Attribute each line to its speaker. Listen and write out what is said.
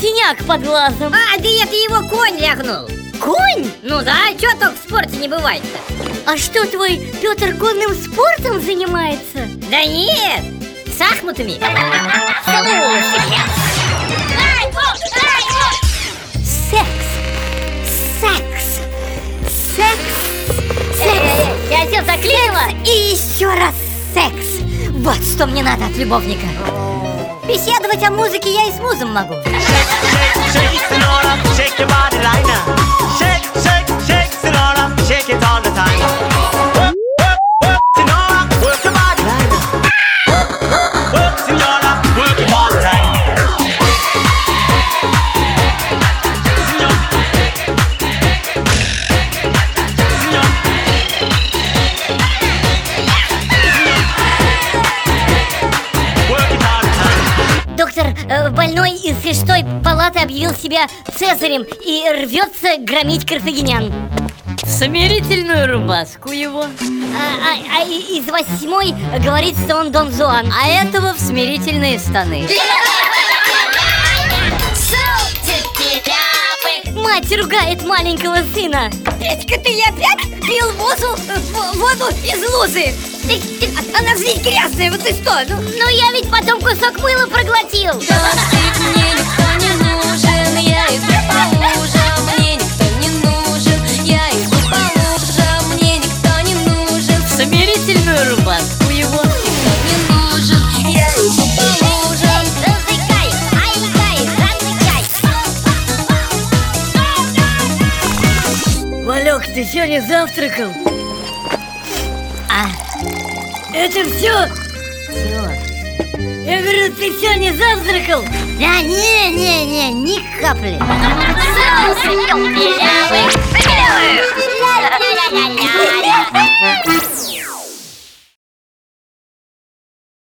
Speaker 1: синяк под глазом.
Speaker 2: А, да это его конь лягнул
Speaker 1: Конь?
Speaker 2: Ну да, что только в спорте не бывает-то?
Speaker 1: А что, твой Петр конным спортом занимается?
Speaker 2: Да нет, шахматами.
Speaker 1: Секс. Секс. Секс. Секс.
Speaker 2: Я тебя заклеила.
Speaker 1: И еще раз секс Вот что мне надо от любовника Беседовать о музыке я и с музом могу больной из шестой палаты объявил себя Цезарем И рвется громить карфагенян.
Speaker 3: Смирительную рубашку его.
Speaker 1: А, а- а из восьмой говорит, что он Дон Жуан.
Speaker 3: А этого в смирительные штаны.
Speaker 1: Мать ругает маленького сына.
Speaker 2: Петька, ты опять пил воду, воду из лузы Ты- ты- Она же ведь грязная, вот ты что? Ну,
Speaker 1: Ну я ведь потом кусок мыла проглотил.
Speaker 4: Мне никто не нужен, я иду по лужам Мне никто не нужен, я иду по лужам Мне никто не нужен,
Speaker 3: Смирительную рубашку его.
Speaker 4: Не нужен, я иду по лужам
Speaker 1: Разыкай, ай-кай, разыкай
Speaker 3: Валек, ты не завтракал?
Speaker 1: А,
Speaker 3: Это все?
Speaker 1: все
Speaker 3: Я говорю, ты все, не завтракал?
Speaker 1: Да не, не, не, ни капли